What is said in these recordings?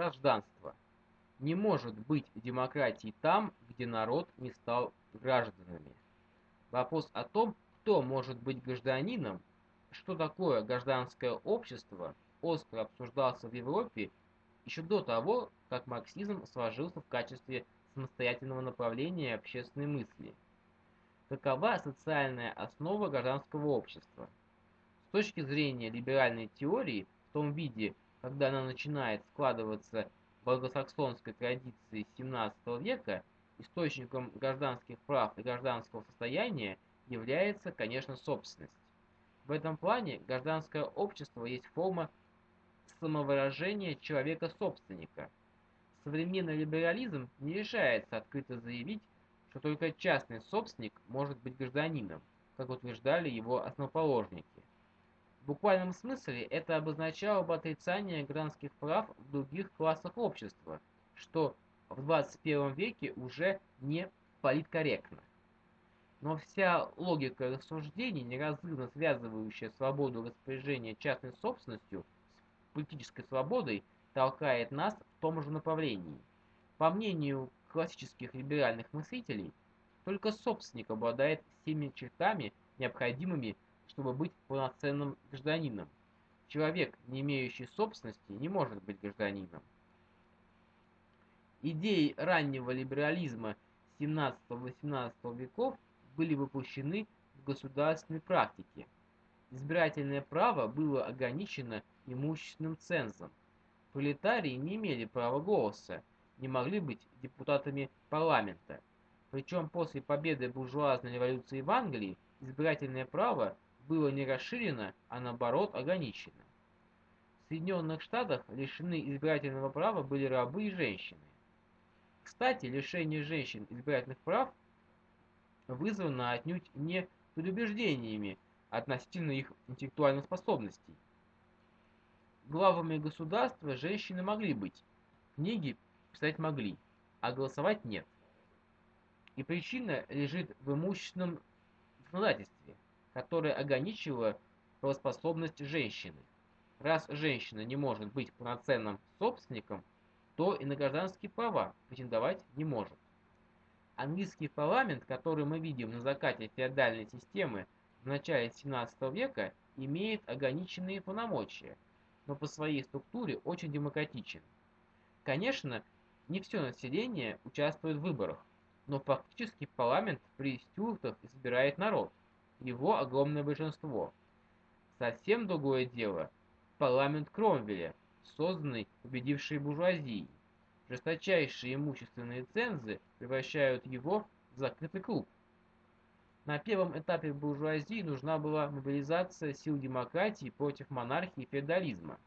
гражданство. Не может быть демократии там, где народ не стал гражданами. Вопрос о том, кто может быть гражданином, что такое гражданское общество, остро обсуждался в Европе еще до того, как марксизм сложился в качестве самостоятельного направления общественной мысли. Какова социальная основа гражданского общества? С точки зрения либеральной теории, в том виде, когда она начинает складываться в англосаксонской традиции XVII века, источником гражданских прав и гражданского состояния является, конечно, собственность. В этом плане гражданское общество есть форма самовыражения человека-собственника. Современный либерализм не решается открыто заявить, что только частный собственник может быть гражданином, как утверждали его основоположники. Буквальном смысле это обозначало бы отрицание гражданских прав в других классах общества, что в 21 веке уже не политкорректно. Но вся логика рассуждений, неразрывно связывающая свободу распоряжения частной собственностью с политической свободой, толкает нас в том же направлении. По мнению классических либеральных мыслителей, только собственник обладает всеми чертами, необходимыми, чтобы быть полноценным гражданином. Человек, не имеющий собственности, не может быть гражданином. Идеи раннего либерализма 17-18 веков были воплощены в государственной практике. Избирательное право было ограничено имущественным цензом. Пролетарии не имели права голоса, не могли быть депутатами парламента. Причем после победы буржуазной революции в Англии избирательное право было не расширено, а наоборот ограничено. В Соединенных Штатах лишены избирательного права были рабы и женщины. Кстати, лишение женщин избирательных прав вызвано отнюдь не предубеждениями относительно их интеллектуальных способностей. Главами государства женщины могли быть, книги писать могли, а голосовать нет. И причина лежит в имущественном законодательстве, которое ограничивало правоспособность женщины. Раз женщина не может быть полноценным собственником, то и на гражданские права претендовать не может. Английский парламент, который мы видим на закате феодальной системы в начале 17 века, имеет ограниченные полномочия, но по своей структуре очень демократичен. Конечно, не все население участвует в выборах, но фактически парламент при Стюартах избирает народ, его огромное большинство. Совсем другое дело – парламент Кромвеля, созданный победившей буржуазией. Жесточайшие имущественные цензы превращают его в закрытый клуб. На первом этапе буржуазии нужна была мобилизация сил демократии против монархии и феодализма.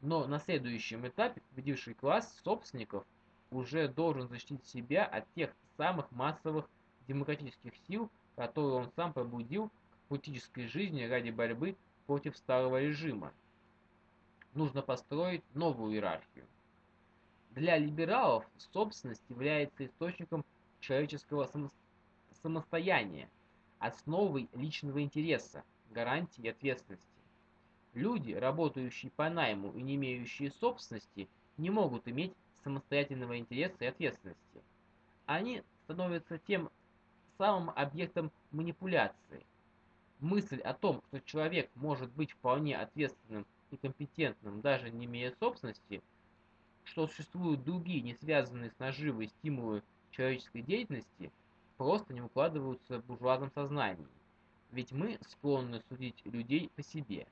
Но на следующем этапе победивший класс собственников уже должен защитить себя от тех самых массовых демократических сил, которые он сам пробудил к политической жизни ради борьбы против старого режима нужно построить новую иерархию. Для либералов собственность является источником человеческого само самостояния, основой личного интереса, гарантией ответственности. Люди, работающие по найму и не имеющие собственности, не могут иметь самостоятельного интереса и ответственности. Они становятся тем самым объектом манипуляции. Мысль о том, что человек может быть вполне ответственным и компетентным, даже не имея собственности, что существуют другие, не связанные с наживой стимулы человеческой деятельности, просто не укладываются в буржуазном сознании. Ведь мы склонны судить людей по себе.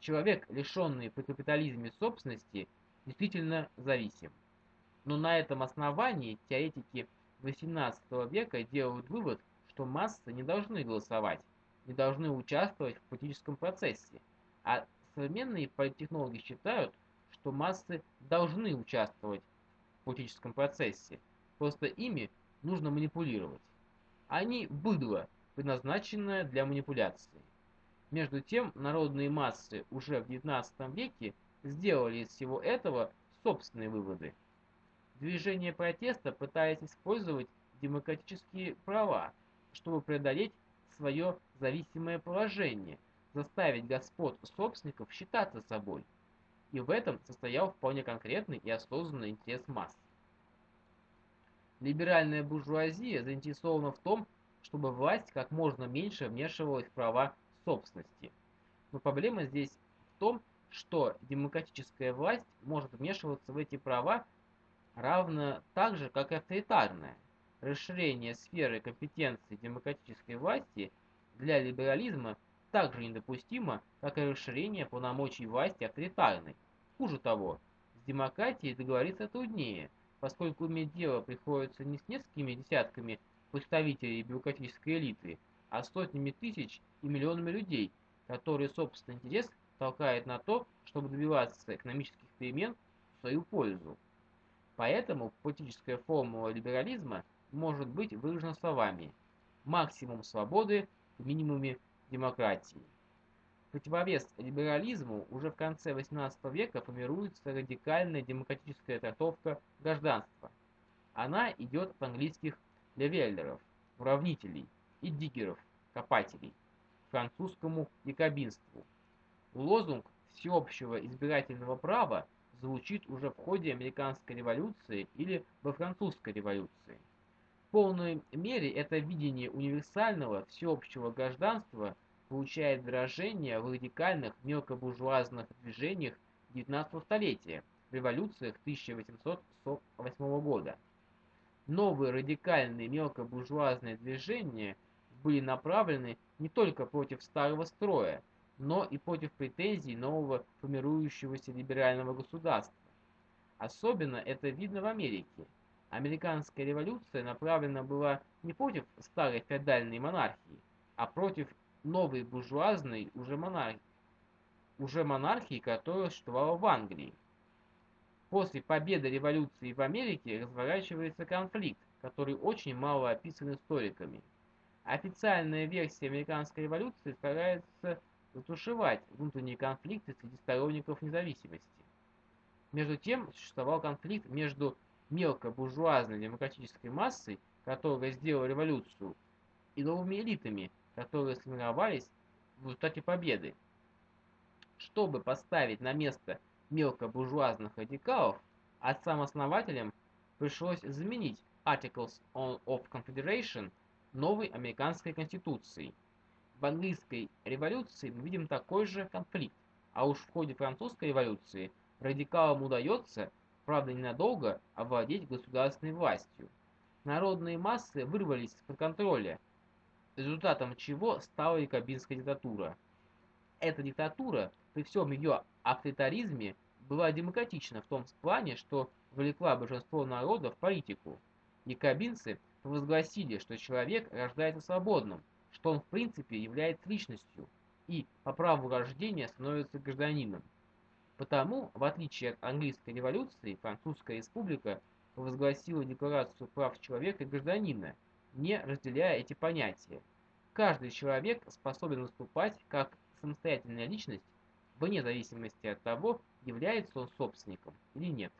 Человек, лишенный при капитализме собственности, действительно зависим. Но на этом основании теоретики XVIII века делают вывод, что массы не должны голосовать, не должны участвовать в политическом процессе, а Современные политтехнологи считают, что массы должны участвовать в политическом процессе, просто ими нужно манипулировать. Они быдло, предназначенное для манипуляции. Между тем, народные массы уже в XIX веке сделали из всего этого собственные выводы. Движение протеста пытаясь использовать демократические права, чтобы преодолеть свое зависимое положение – заставить господ собственников считаться собой. и в этом состоял вполне конкретный и осознанный интерес масс. Либеральная буржуазия заинтересована в том, чтобы власть как можно меньше вмешивалась в права собственности. Но проблема здесь в том, что демократическая власть может вмешиваться в эти права равно так же, как и авторитарная. Расширение сферы компетенции демократической власти для либерализма также недопустимо, как и расширение полномочий власти авторитарной. Хуже того, с демократией договориться труднее, поскольку иметь дело приходится не с несколькими десятками представителей бюрократической элиты, а сотнями тысяч и миллионами людей, которые собственный интерес толкает на то, чтобы добиваться экономических перемен в свою пользу. Поэтому политическая формула либерализма может быть выражена словами «максимум свободы в минимуме демократии». Противовес либерализму уже в конце XVIII века формируется радикальная демократическая трактовка гражданства. Она идет от английских левеллеров, уравнителей и диггеров, копателей, французскому якобинству. Лозунг всеобщего избирательного права звучит уже в ходе американской революции или во французской революции. В полной мере это видение универсального всеобщего гражданства получает выражение в радикальных мелкобуржуазных движениях XIX столетия, в революциях 1848 года. Новые радикальные мелкобуржуазные движения были направлены не только против старого строя, но и против претензий нового формирующегося либерального государства. Особенно это видно в Америке. Американская революция направлена была не против старой феодальной монархии, а против новой буржуазной уже монархии, уже монархии, которая существовала в Англии. После победы революции в Америке разворачивается конфликт, который очень мало описан историками. Официальная версия американской революции старается затушевать внутренние конфликты среди сторонников независимости. Между тем, существовал конфликт между мелкобуржуазной демократической массой, которая сделала революцию, и новыми элитами, которые сформировались в результате победы. Чтобы поставить на место мелкобуржуазных радикалов, отцам-основателям пришлось заменить Articles of Confederation новой американской конституцией – в английской революции мы видим такой же конфликт, а уж в ходе французской революции радикалам удается, правда ненадолго, овладеть государственной властью. Народные массы вырвались из-под контроля, результатом чего стала якобинская диктатура. Эта диктатура, при всем ее авторитаризме, была демократична в том плане, что вовлекла большинство народа в политику. Якобинцы провозгласили, что человек рождается свободным, что он в принципе является личностью и по праву рождения становится гражданином. Потому, в отличие от английской революции, Французская республика провозгласила Декларацию прав человека и гражданина, не разделяя эти понятия. Каждый человек способен выступать как самостоятельная личность, вне зависимости от того, является он собственником или нет.